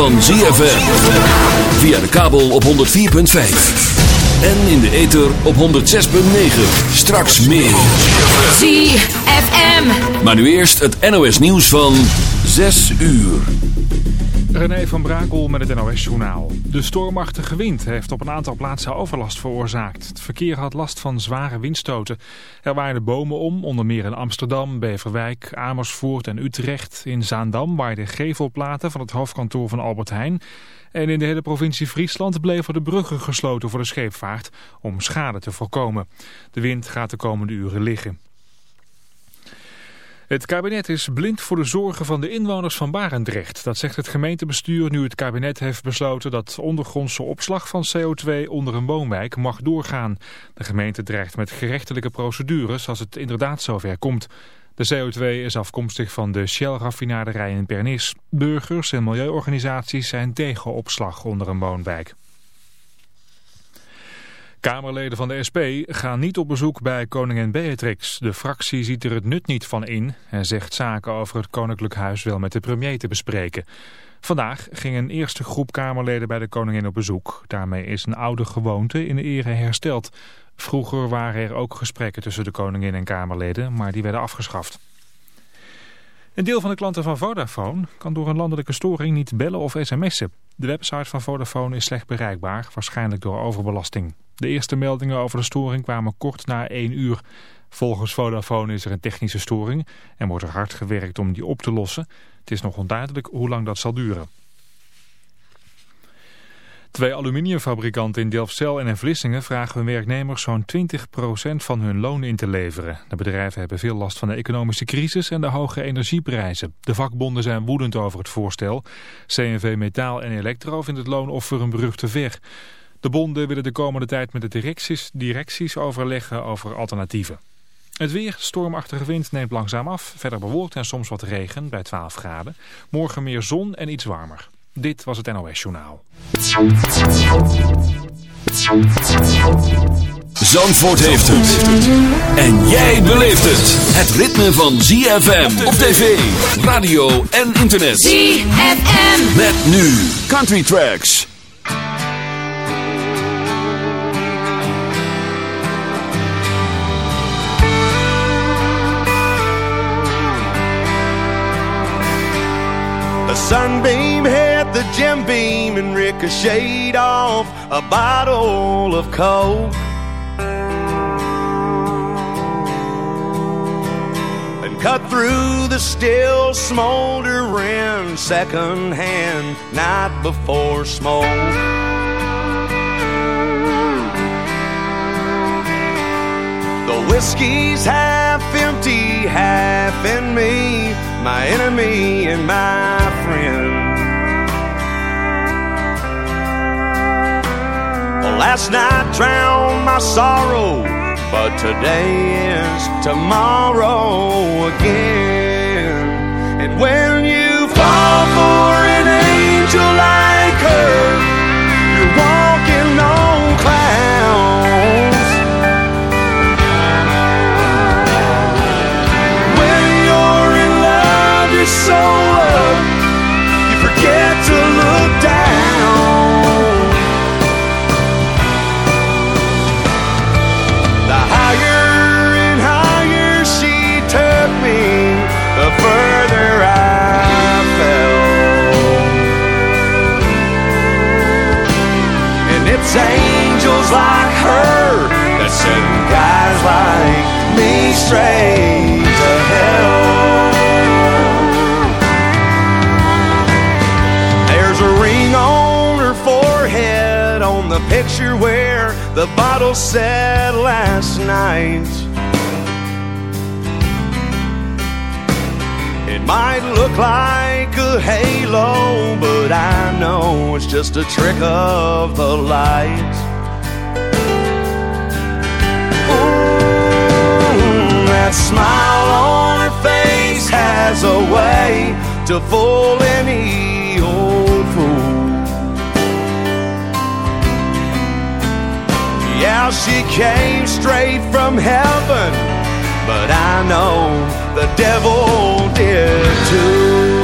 van ZFM. Via de kabel op 104.5. En in de ether op 106.9. Straks meer. ZFM. Maar nu eerst het NOS nieuws van 6 uur. René van Brakel met het NOS-journaal. De stormachtige wind heeft op een aantal plaatsen overlast veroorzaakt. Verkeer had last van zware windstoten. Er waaiden bomen om, onder meer in Amsterdam, Beverwijk, Amersfoort en Utrecht. In Zaandam waaiden gevelplaten van het hoofdkantoor van Albert Heijn. En in de hele provincie Friesland bleven de bruggen gesloten voor de scheepvaart om schade te voorkomen. De wind gaat de komende uren liggen. Het kabinet is blind voor de zorgen van de inwoners van Barendrecht. Dat zegt het gemeentebestuur nu het kabinet heeft besloten dat ondergrondse opslag van CO2 onder een woonwijk mag doorgaan. De gemeente dreigt met gerechtelijke procedures als het inderdaad zover komt. De CO2 is afkomstig van de Shell-raffinaderij in Pernis. Burgers en milieuorganisaties zijn tegen opslag onder een woonwijk. Kamerleden van de SP gaan niet op bezoek bij koningin Beatrix. De fractie ziet er het nut niet van in en zegt zaken over het koninklijk huis wel met de premier te bespreken. Vandaag ging een eerste groep Kamerleden bij de koningin op bezoek. Daarmee is een oude gewoonte in de ere hersteld. Vroeger waren er ook gesprekken tussen de koningin en Kamerleden, maar die werden afgeschaft. Een deel van de klanten van Vodafone kan door een landelijke storing niet bellen of sms'en. De website van Vodafone is slecht bereikbaar, waarschijnlijk door overbelasting. De eerste meldingen over de storing kwamen kort na 1 uur. Volgens Vodafone is er een technische storing en wordt er hard gewerkt om die op te lossen. Het is nog onduidelijk hoe lang dat zal duren. Twee aluminiumfabrikanten in Delfzijl en in Vlissingen vragen hun werknemers zo'n 20% van hun loon in te leveren. De bedrijven hebben veel last van de economische crisis en de hoge energieprijzen. De vakbonden zijn woedend over het voorstel. CNV Metaal en Elektro vindt het loonoffer een brug te ver. De bonden willen de komende tijd met de directies, directies overleggen over alternatieven. Het weer, stormachtige wind neemt langzaam af. Verder bewolkt en soms wat regen bij 12 graden. Morgen meer zon en iets warmer. Dit was het NOS Journaal. Zandvoort heeft het. En jij beleeft het. Het ritme van ZFM op tv, radio en internet. ZFM. Met nu Country Tracks. Sunbeam hit the gem beam and ricocheted off a bottle of coke. And cut through the still smoldering second hand night before smoke. The whiskey's half empty, half in me, my enemy and my friend. Last night drowned my sorrow, but today is tomorrow again. And when you fall for an angel like her, up, you forget to look down. The bottle said last night. It might look like a halo, but I know it's just a trick of the light. Ooh, that smile on her face has a way to fool any Yeah, she came straight from heaven, but I know the devil did too.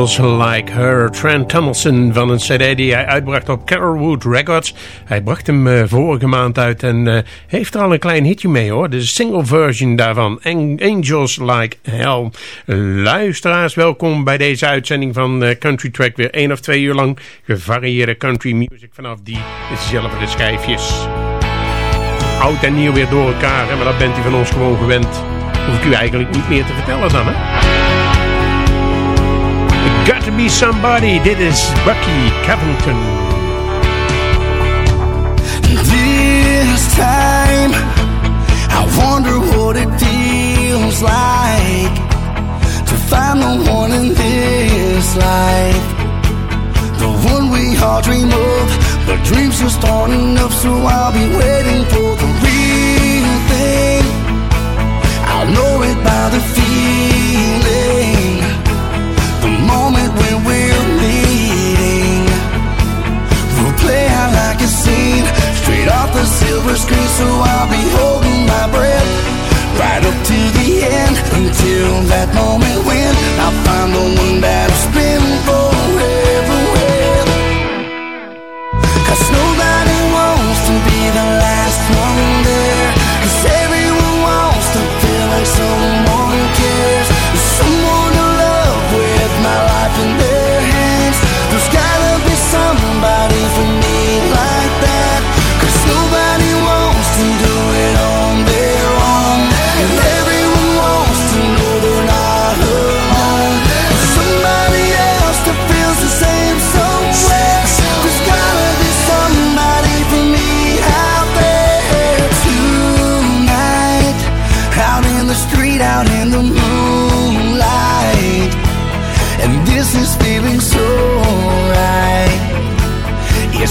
Angels Like Her. Trent Tomlinson van een cd die hij uitbracht op Carolwood Records. Hij bracht hem uh, vorige maand uit en uh, heeft er al een klein hitje mee hoor. De single version daarvan. Angels Like Hell. Luisteraars, welkom bij deze uitzending van uh, Country Track. Weer één of twee uur lang gevarieerde country music vanaf die zilveren schijfjes. Oud en nieuw weer door elkaar. Maar dat bent u van ons gewoon gewend. Hoef ik u eigenlijk niet meer te vertellen dan hè. Got to be somebody. Dit is Bucky Covington. This time, I wonder what it feels like to find the one in this life. The one we all dream of, but dreams just aren't enough, so I'll be waiting for the silver screen. So I'll be holding my breath right up to the end until that moment when I find the one that I'll spend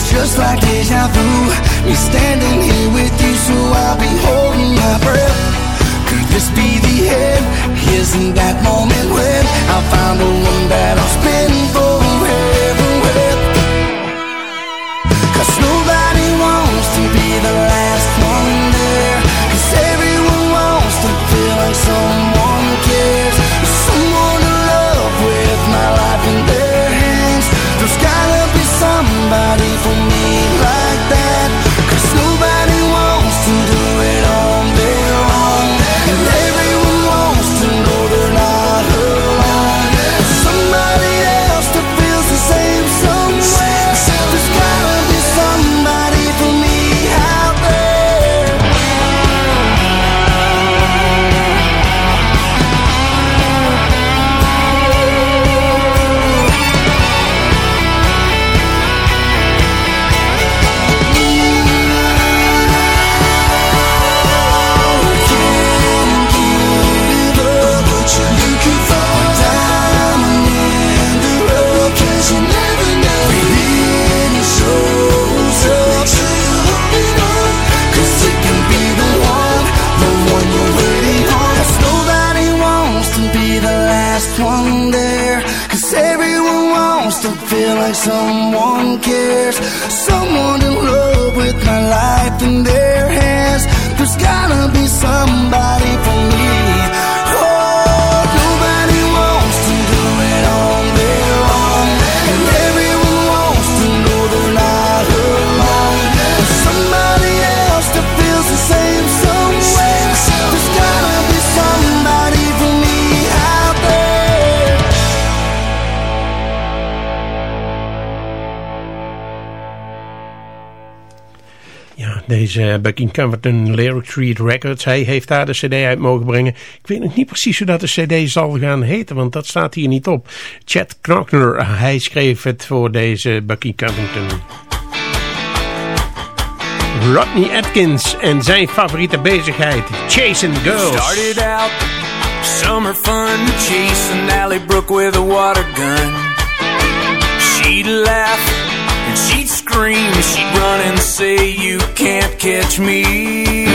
just like deja vu. Me standing here with you, so I'll be holding my breath. Could this be the end? Isn't that moment when I found the one that I'll spend forever Ja, deze Bucky Covington Lyric Street Records. Hij heeft daar de cd uit mogen brengen. Ik weet nog niet precies hoe dat de cd zal gaan heten, want dat staat hier niet op. Chad Knockner, hij schreef het voor deze Bucky Covington. Rodney Atkins en zijn favoriete bezigheid, Chasing Girls. Started out summer fun, chasing Allie Brook with a water gun. She'd laugh scream, she'd run and say, You can't catch me.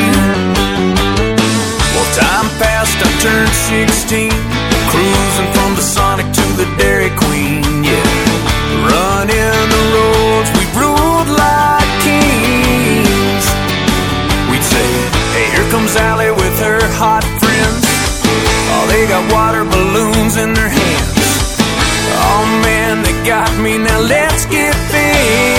Well, time passed, I turned 16, cruising from the Sonic to the Dairy Queen, yeah. running the roads, we ruled like kings. We'd say, hey, here comes Allie with her hot friends. Oh, they got water balloons in their hands. Oh man, they got me. Now let's get them.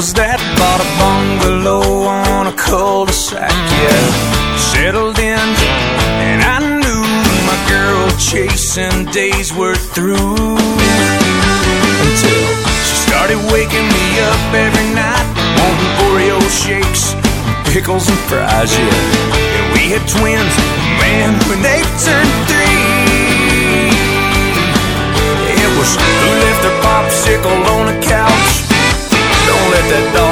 Was that. Bought a bungalow on a cul-de-sac, yeah. Settled in, and I knew my girl chasing days were through. Until she started waking me up every night, wanting Oreo shakes, pickles and fries, yeah. And we had twins, man, when they turned three. It was who left their popsicle on a couch. That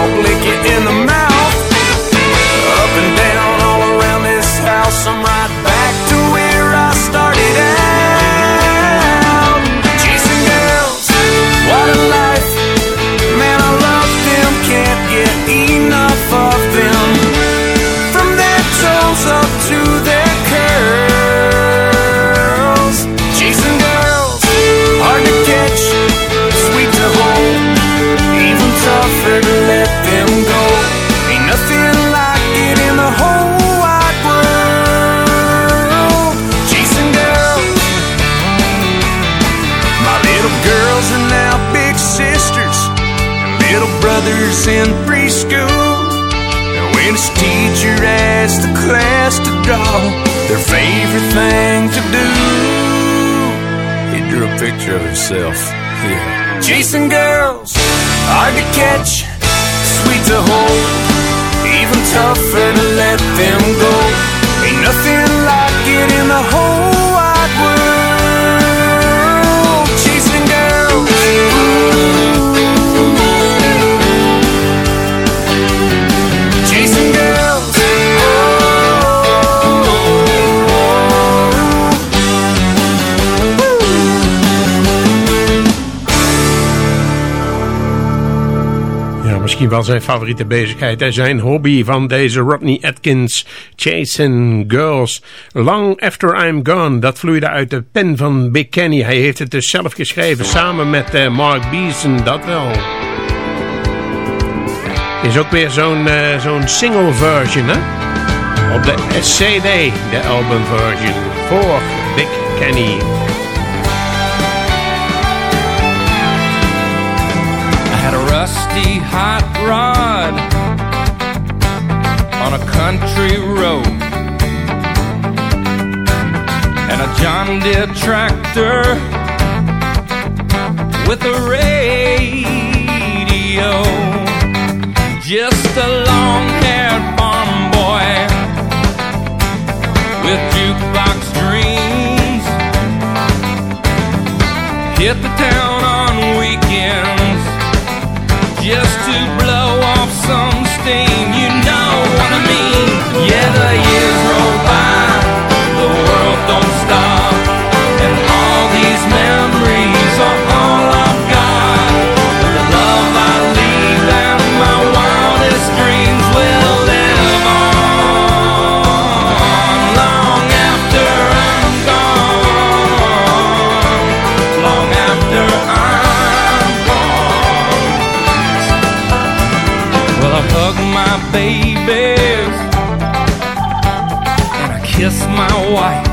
himself. Yeah. Chasing girls, hard to catch, sweet to hold, even tougher to let them go. Ain't nothing like it in the whole misschien wel zijn favoriete bezigheid en zijn hobby van deze Rodney Atkins, Chasing Girls. Long After I'm Gone, dat vloeide uit de pen van Big Kenny. Hij heeft het dus zelf geschreven, samen met eh, Mark Beeson, dat wel. Is ook weer zo'n eh, zo'n single version, hè? Op de CD, de album version, voor Big Kenny. Rusty hot rod on a country road and a John Deere tractor with a radio. Just a long-haired farm boy with jukebox dreams. Hit the town on weekends just to blow off some steam. You know what I mean? Yeah, my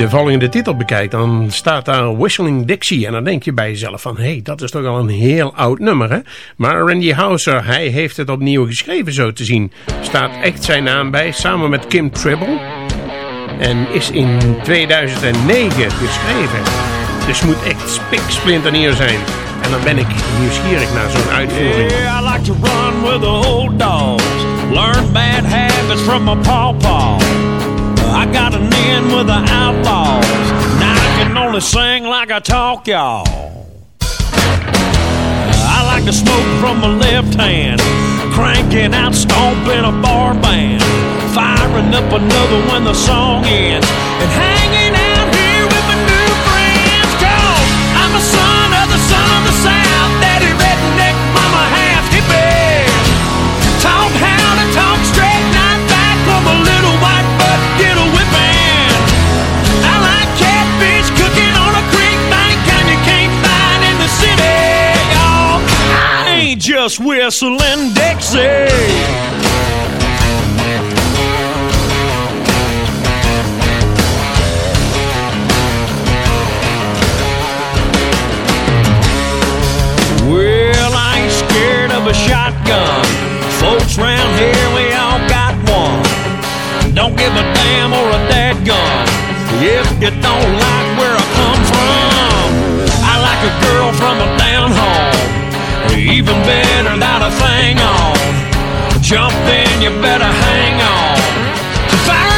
de volgende titel bekijkt, dan staat daar Whistling Dixie. En dan denk je bij jezelf van, hé, hey, dat is toch al een heel oud nummer, hè? Maar Randy Houser, hij heeft het opnieuw geschreven, zo te zien. Staat echt zijn naam bij, samen met Kim Tribble. En is in 2009 geschreven. Dus moet echt spiksplinternier zijn. En dan ben ik nieuwsgierig naar zo'n uitvoering. Yeah, I like to run with the old dogs. Learn bad habits from my pawpaw. I got an in with the outlaws. Now I can only sing like I talk, y'all. Uh, I like to smoke from my left hand. Cranking out, stomping a bar band. Firing up another when the song ends. And hanging out here with my new friends. Cause I'm a son just whistling Dixie. Well, I ain't scared of a shotgun. Folks round here, we all got one. Don't give a damn or a dadgun if you don't like where I come from. I like a girl from a down home, even better without a thing on. Jump in, you better hang on.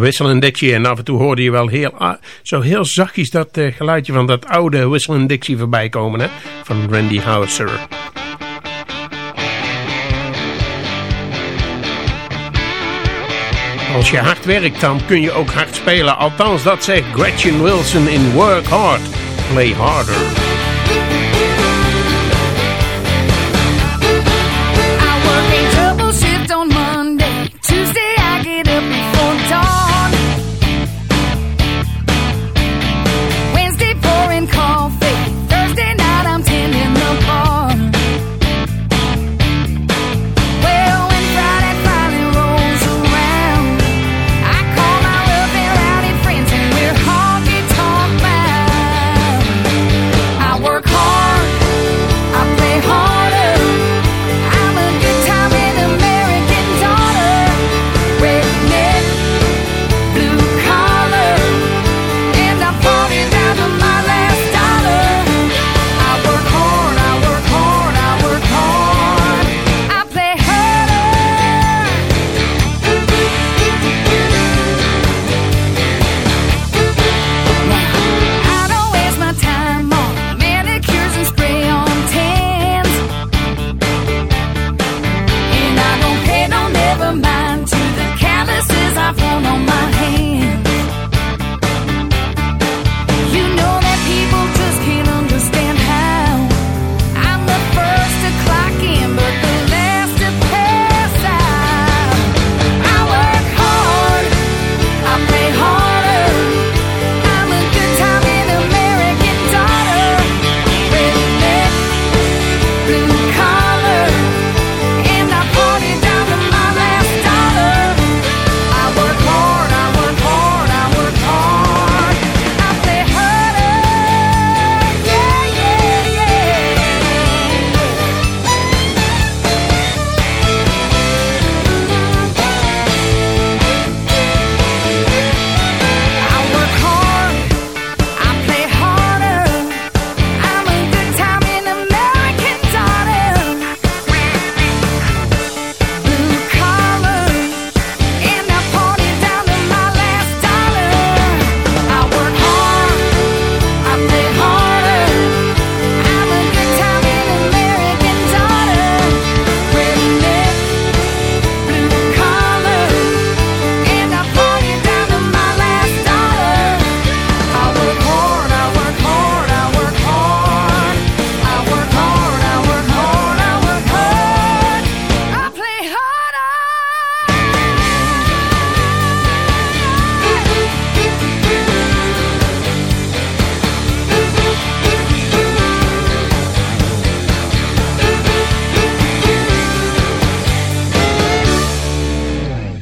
Whistle Dixie. En af en toe hoorde je wel heel, zo heel zachtjes dat eh, geluidje van dat oude Whistle en Dixie voorbij komen. Hè? Van Randy Houser. Als je hard werkt, dan kun je ook hard spelen. Althans, dat zegt Gretchen Wilson in Work Hard, Play Harder.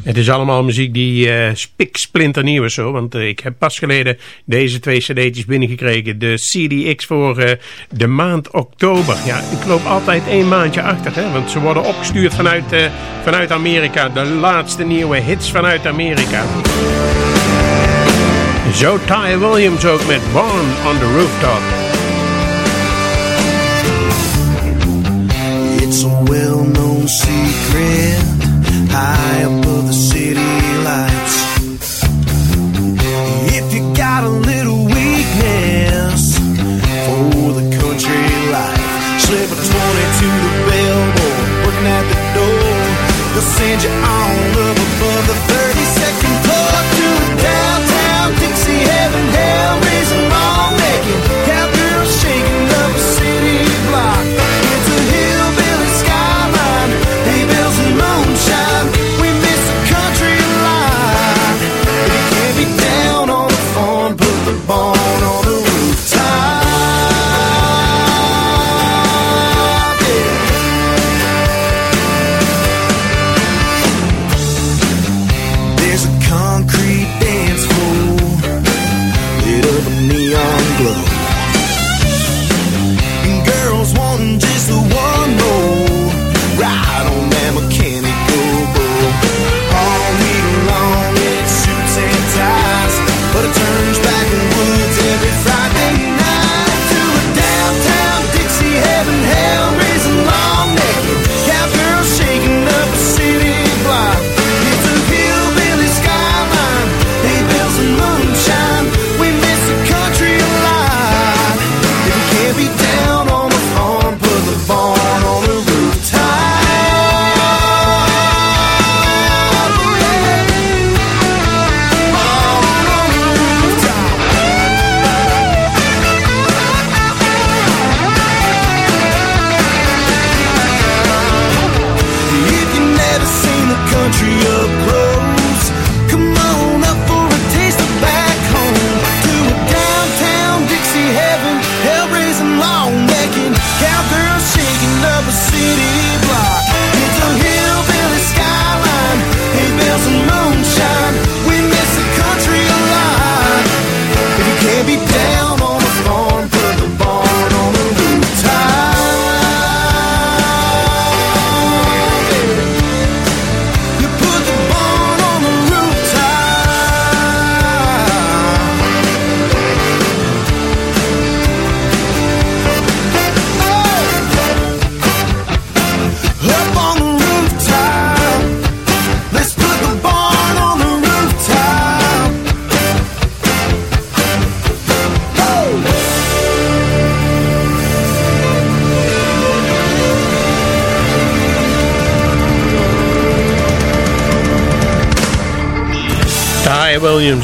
Het is allemaal muziek die uh, spiksplinternieuw is zo. Want uh, ik heb pas geleden deze twee cd'tjes binnengekregen. De CDX voor uh, de maand oktober. Ja, ik loop altijd één maandje achter. Hè, want ze worden opgestuurd vanuit, vanuit Amerika. De laatste nieuwe hits vanuit Amerika. Zo Ty Williams ook met Born on the Rooftop. It's a well-known secret high above the city lights. If you got a little weakness for the country life, slip a 20 to the bellboy working at the door. They'll send you on up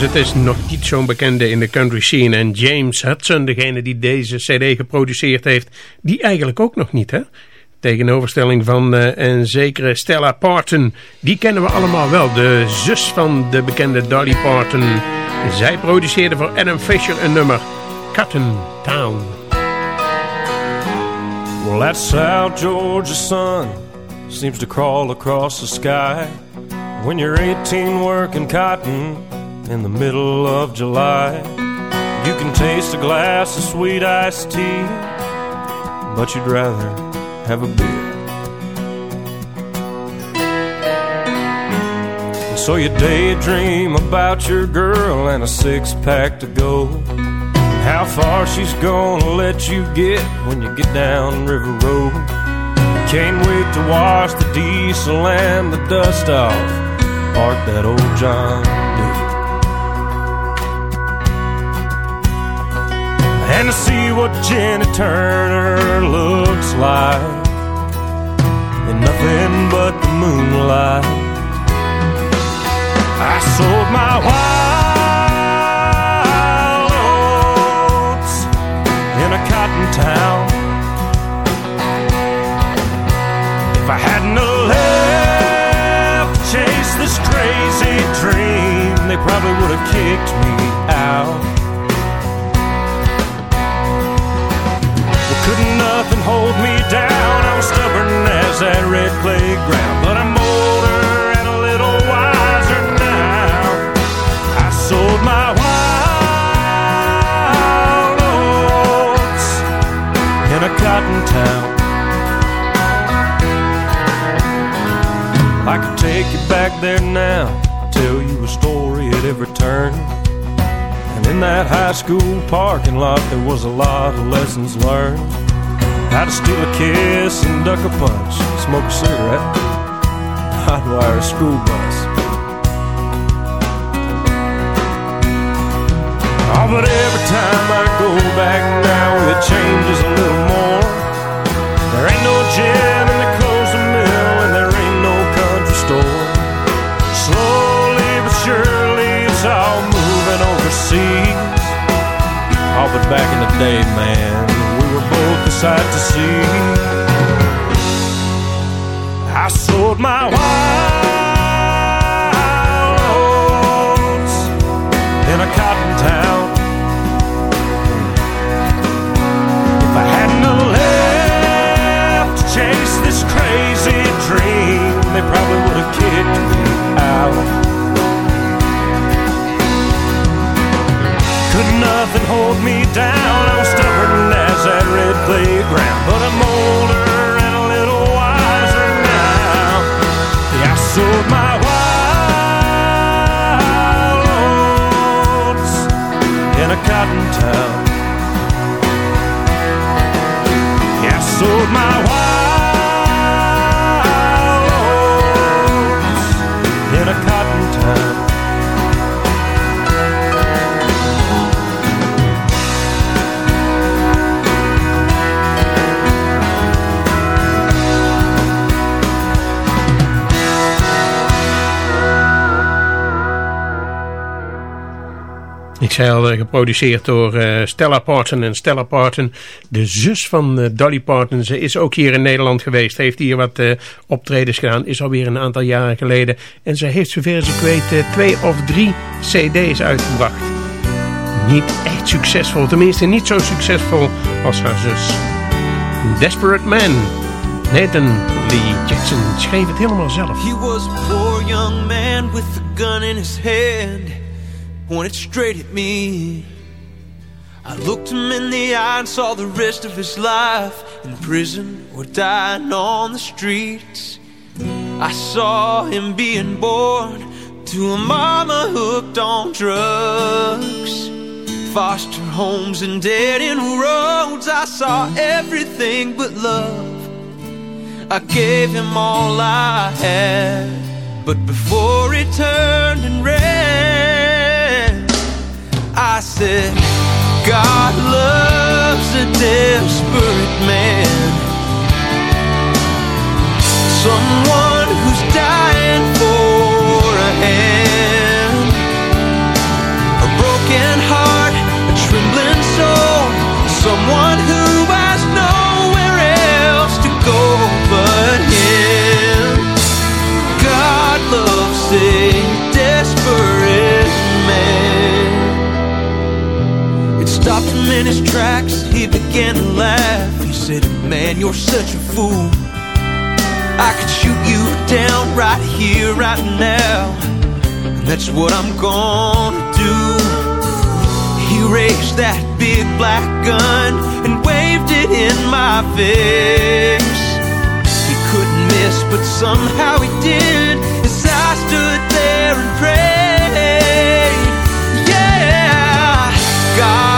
het is nog niet zo'n bekende in de country scene. En James Hudson, degene die deze cd geproduceerd heeft, die eigenlijk ook nog niet, hè? Tegenoverstelling van eh, een zekere Stella Parton. Die kennen we allemaal wel, de zus van de bekende Dolly Parton. Zij produceerde voor Adam Fisher een nummer, Cotton Town. Well, that South Georgia sun seems to crawl across the sky when you're 18 working cotton in the middle of July. You can taste a glass of sweet iced tea, but you'd rather have a beer. And so you daydream about your girl and a six pack to go. How far she's gonna let you get when you get down River Road. Can't wait to wash the diesel and the dust off. Park that old John And to see what Jenny Turner looks like in nothing but the moonlight. I sold my wild oats in a cotton town. If I hadn't left to chase this crazy dream, they probably would have kicked me out. hold me down. I'm stubborn as that red playground, but I'm older and a little wiser now. I sold my wild oats in a cotton town. I could take you back there now, tell you a story at every turn. And in that high school parking lot, there was a lot of lessons learned. How to steal a kiss and duck a punch, smoke a cigarette, hotwire a school bus. Oh, but every time I go back now, it changes a little more. There ain't no gym and they close the mill, and there ain't no country store. Slowly but surely, it's all moving overseas. Oh, but back in the day, man, sight to see. I sold my wild oats in a cotton town. If I hadn't left to chase this crazy dream, they probably would have kicked me out. Could nothing hold me down? I was stubborn that red playground, but I'm older and a little wiser now. Yeah, I sold my wild oats in a cotton town. Yeah, I sold my Eh, geproduceerd door eh, Stella Parton. En Stella Parton, de zus van eh, Dolly Parton, ze is ook hier in Nederland geweest. Heeft hier wat optredens gedaan. Is alweer een aantal jaren geleden. En ze heeft, zover als ik weet, twee of drie cd's uitgebracht. Niet echt succesvol. Tenminste, niet zo succesvol als haar zus. Desperate Man. Nathan Lee Jackson schreef het helemaal zelf. He was poor young man with a gun in his hand, pointed straight at me. I looked him in the eye and saw the rest of his life in prison or dying on the streets. I saw him being born to a mama hooked on drugs. Foster homes and dead end roads. I saw everything but love. I gave him all I had. But before he turned and ran, I said, God loves a desperate man. Someone who's dying for a hand. A broken heart, a trembling soul. Someone in his tracks. He began to laugh. He said, Man, you're such a fool. I could shoot you down right here, right now. And that's what I'm gonna do. He raised that big black gun and waved it in my face. He couldn't miss, but somehow he did. As I stood there and prayed. Yeah, God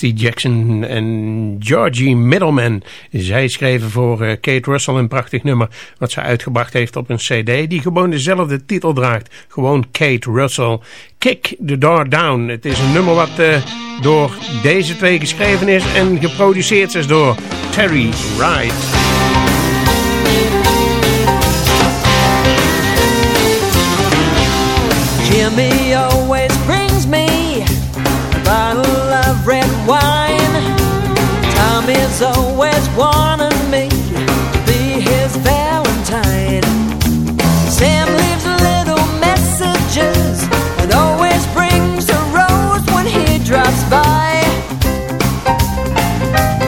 Jackson en Georgie Middleman. Zij schreven voor eh, Kate Russell een prachtig nummer wat ze uitgebracht heeft op een cd die gewoon dezelfde titel draagt. Gewoon Kate Russell. Kick the Door Down. Het is een nummer wat eh, door deze twee geschreven is en geproduceerd is door Terry Wright. Jimmy always brings me red wine. Tom Tommy's always wanted me to be his Valentine. Sam leaves little messages and always brings a rose when he drops by.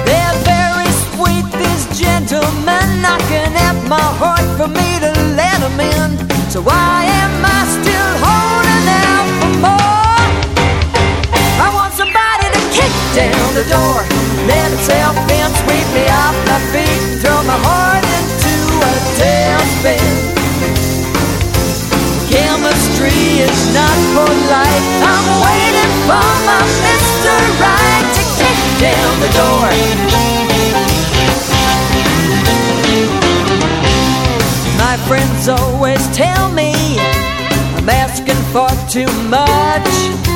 They're very sweet, these gentlemen, knocking at my heart for me to let in. So why am I still holding kick down the door, let itself in, sweep me off my feet, throw my heart into a tailspin. Chemistry is not polite. I'm waiting for my Mr. Right to kick down the door. My friends always tell me I'm asking for too much.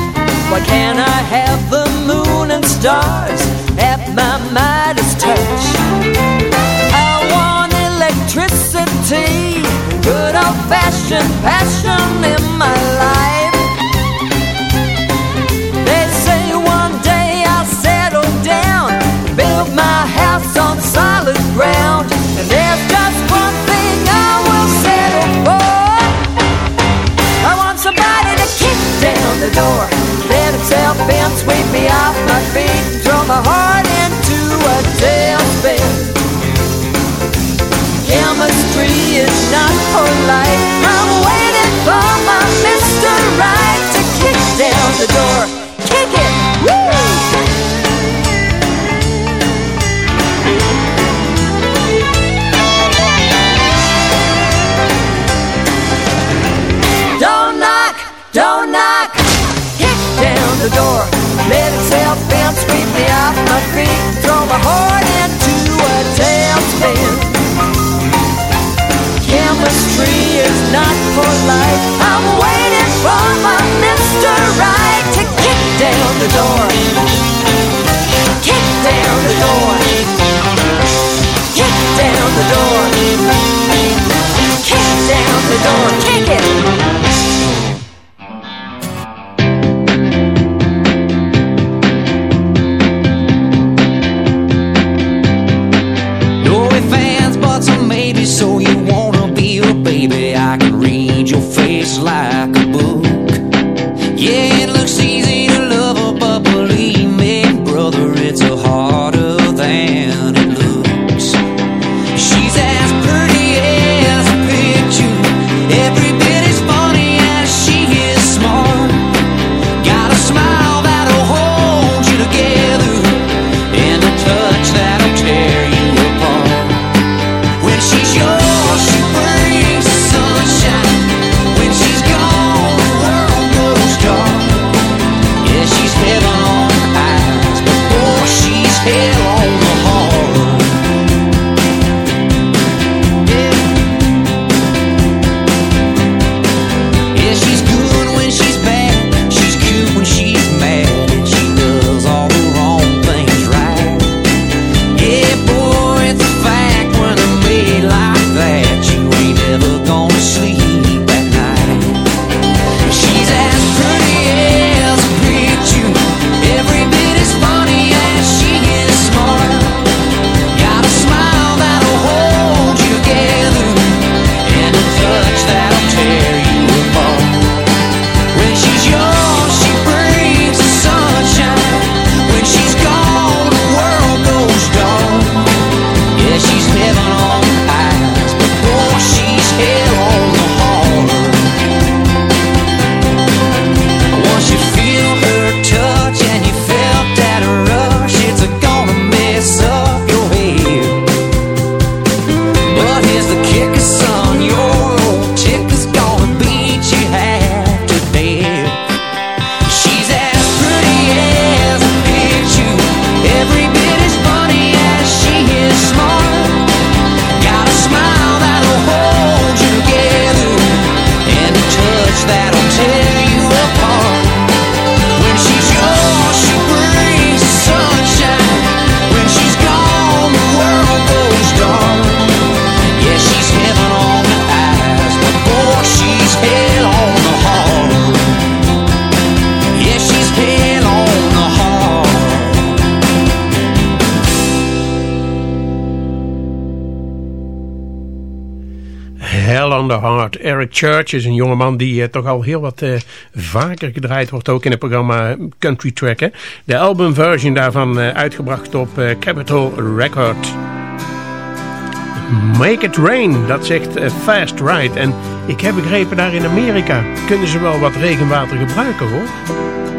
Why can't I have the moon and stars at my Midas touch? I want electricity, good old fashioned passion in my life. They say one day I'll settle down, build my house on solid ground, and there's just one thing I will settle for. I want somebody to kick down the door, sweep me off my feet, and throw my heart into a tailspin. Chemistry is not polite. Church is een jongeman die uh, toch al heel wat uh, vaker gedraaid wordt, ook in het programma Country Track. Hè? De albumversion daarvan uh, uitgebracht op Capitol Record. Make It Rain, dat zegt Fast Ride. En ik heb begrepen daar in Amerika kunnen ze wel wat regenwater gebruiken hoor.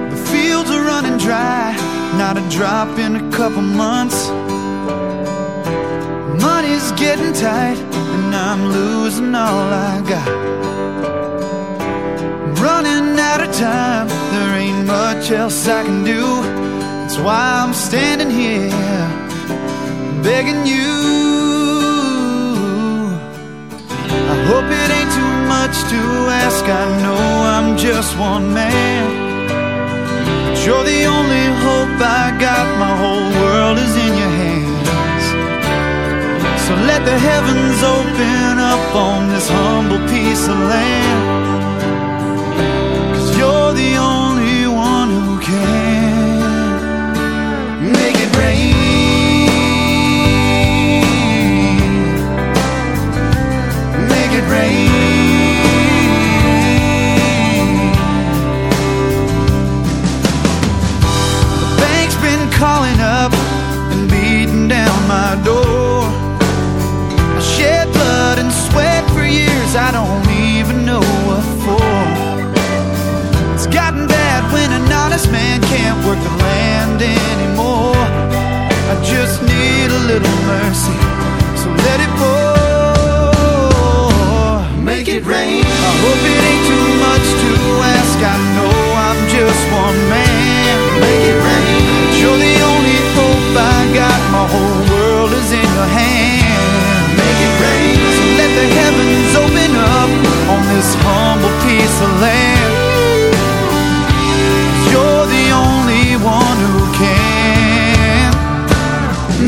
The fields are running dry, not a drop in a couple months. Getting tight, and I'm losing all I got. running out of time, there ain't much else I can do. That's why I'm standing here, begging you. I hope it ain't too much to ask. I know I'm just one man. But you're the only hope I got. My whole world is in your hands. So let the heavens open up on this humble piece of land. Cause you're the only one who can make it rain. Make it rain. The bank's been calling up and beating down my door. Honest man can't work the land anymore. I just need a little mercy, so let it pour. Make it rain. I hope it ain't too much to ask. I know I'm just one man. Make it rain. You're the only hope I got. My whole world is in your hands. Make it rain. So let the heavens open up on this humble piece of land.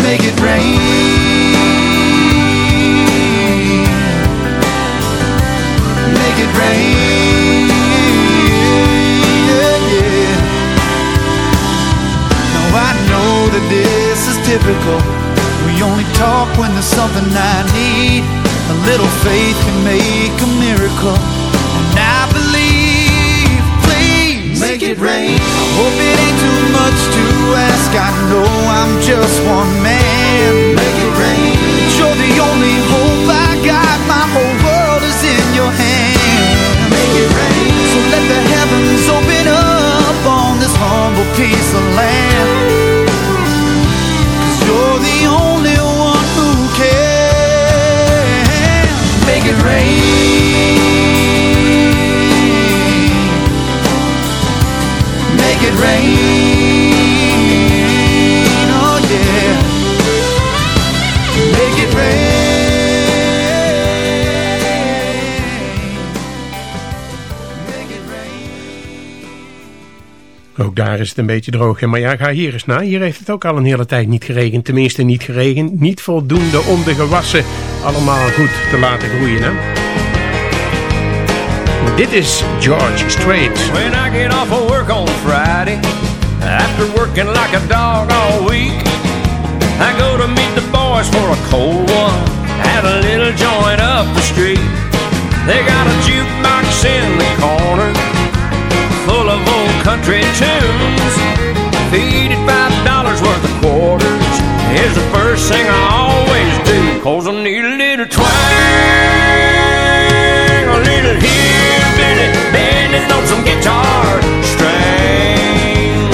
Make it rain. Make it rain. Now I know that this is typical. We only talk when there's something I need. A little faith can make a miracle. And I believe, please make it rain. I hope it ain't too much to ask. I know I'm just one man. Humble piece daar is het een beetje droog. Maar ja, ga hier eens naar. Hier heeft het ook al een hele tijd niet geregend. Tenminste niet geregend. Niet voldoende om de gewassen allemaal goed te laten groeien. Hè? Dit is George Strait. When I get off of work on Friday, after working like a dog all week, I go to meet the boys for a cold one at a little joint up the street. They got a jukebox in the corner full of old country tunes. Feed it five dollars worth of quarters is the first thing I always do. Cause I need a little twang, a little hillbilly bending on some guitar strings.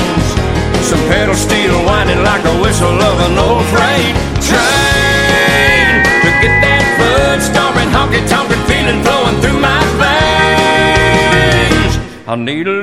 Some pedal steel winding like a whistle of an old freight train. To get that foot stomping, honky tonkin' feeling flowing through my veins. I need a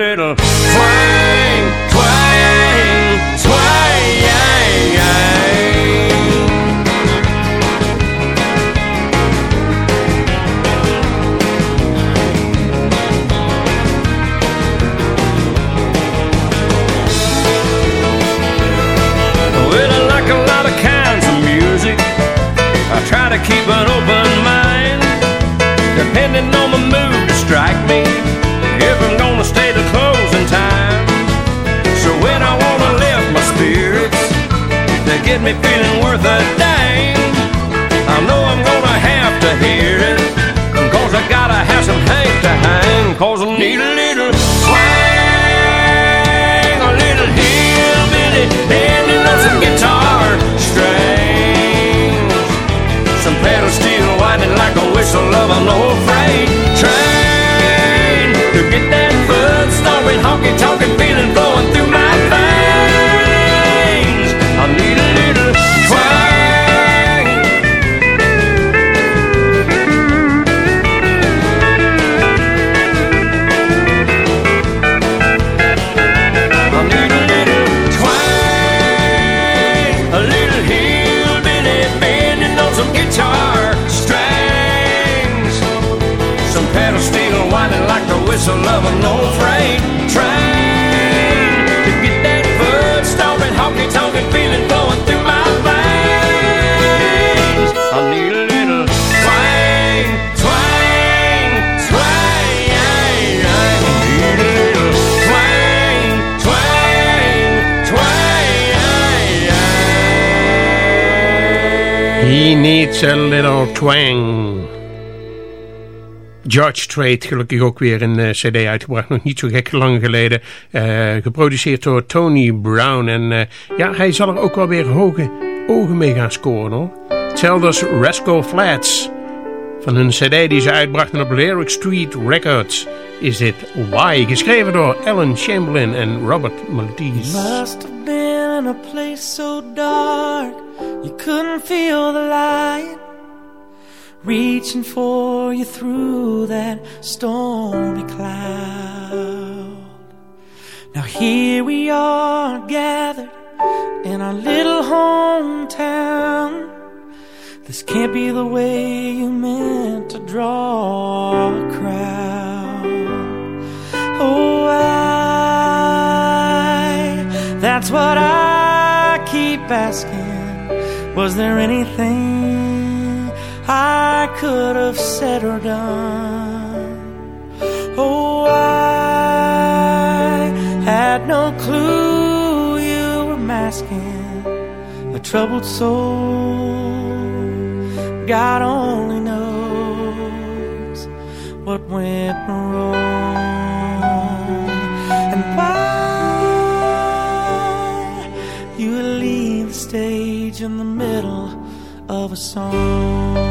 He needs a little twang. George Strait, gelukkig ook weer een eh, cd uitgebracht, nog niet zo gek lang geleden. eh, geproduceerd door Tony Brown. En eh, ja, hij zal er ook wel weer hoge ogen mee gaan scoren hoor. Hetzelfde als Rascal Flats. Van hun cd die ze uitbrachten op Lyric Street Records is dit Why, geschreven door Alan Chamberlain en Robert Maltese. In a place so dark you couldn't feel the light reaching for you through that stormy cloud. Now here we are gathered in our little hometown. This can't be the way you meant to draw a crowd. Oh, I, that's what I keep asking. Was there anything I could have said or done? Oh, I had no clue you were masking a troubled soul. God only knows what went wrong stage in the middle of a song.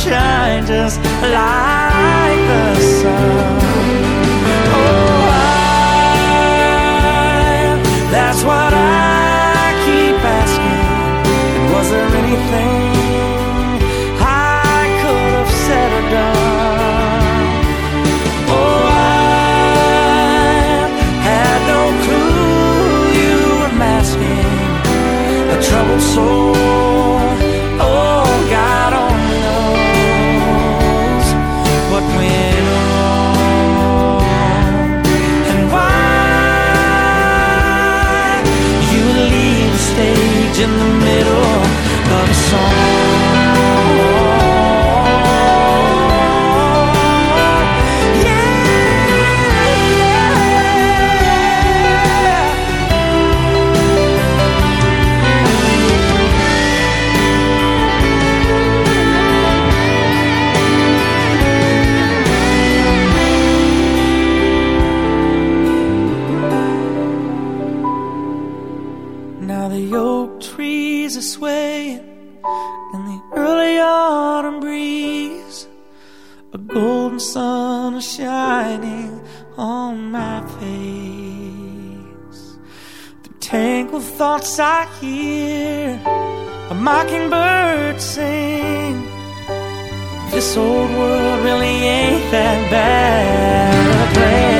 Shine just like Tangled thoughts, I hear a mockingbird sing. This old world really ain't that bad a place.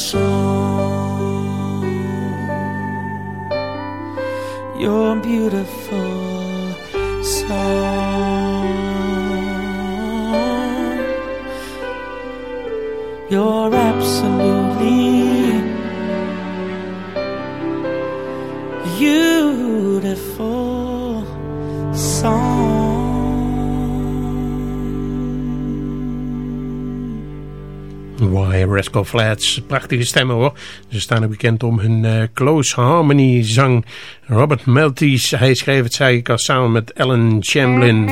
soul. You're beautiful. Rascal Flats. Prachtige stemmen hoor. Ze staan ook bekend om hun eh, Close Harmony zang. Robert Melties, hij schreef het, zei ik al, samen met Ellen Chamberlain.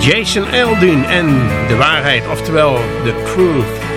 Jason Eldin en de waarheid, oftewel The Truth.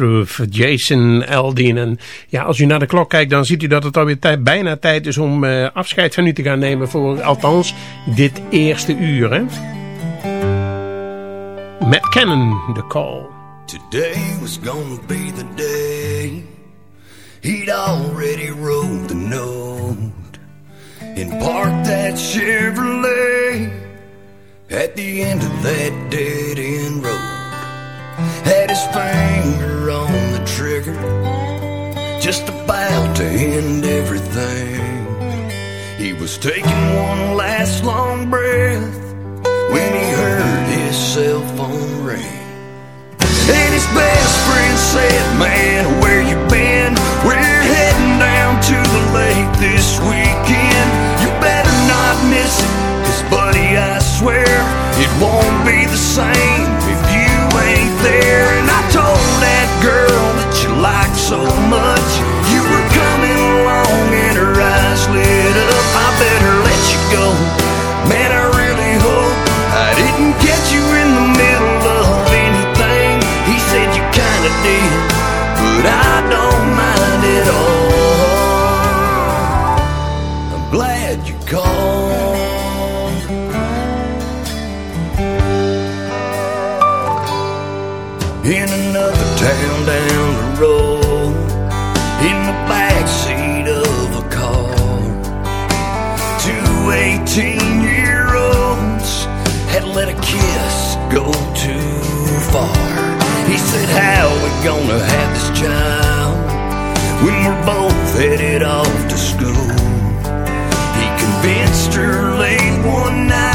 Proof, Jason Aldean. En ja, als u naar de klok kijkt, dan ziet u dat het alweer tijd, bijna tijd is om uh, afscheid van u te gaan nemen voor althans dit eerste uur. Hè? Matt Cannon, The Call. Today was gonna be the day He'd already wrote the note And parked that Chevrolet At the end of that dead end road had his finger trigger, just about to end everything. He was taking one last long breath when he heard his cell phone ring. And his best friend said, Man, where you been? We're heading down to the lake this weekend. You better not miss it, cause buddy, I swear it won't be the same. so much. far. He said, How we gonna have this child when we're both headed off to school? He convinced her late one night.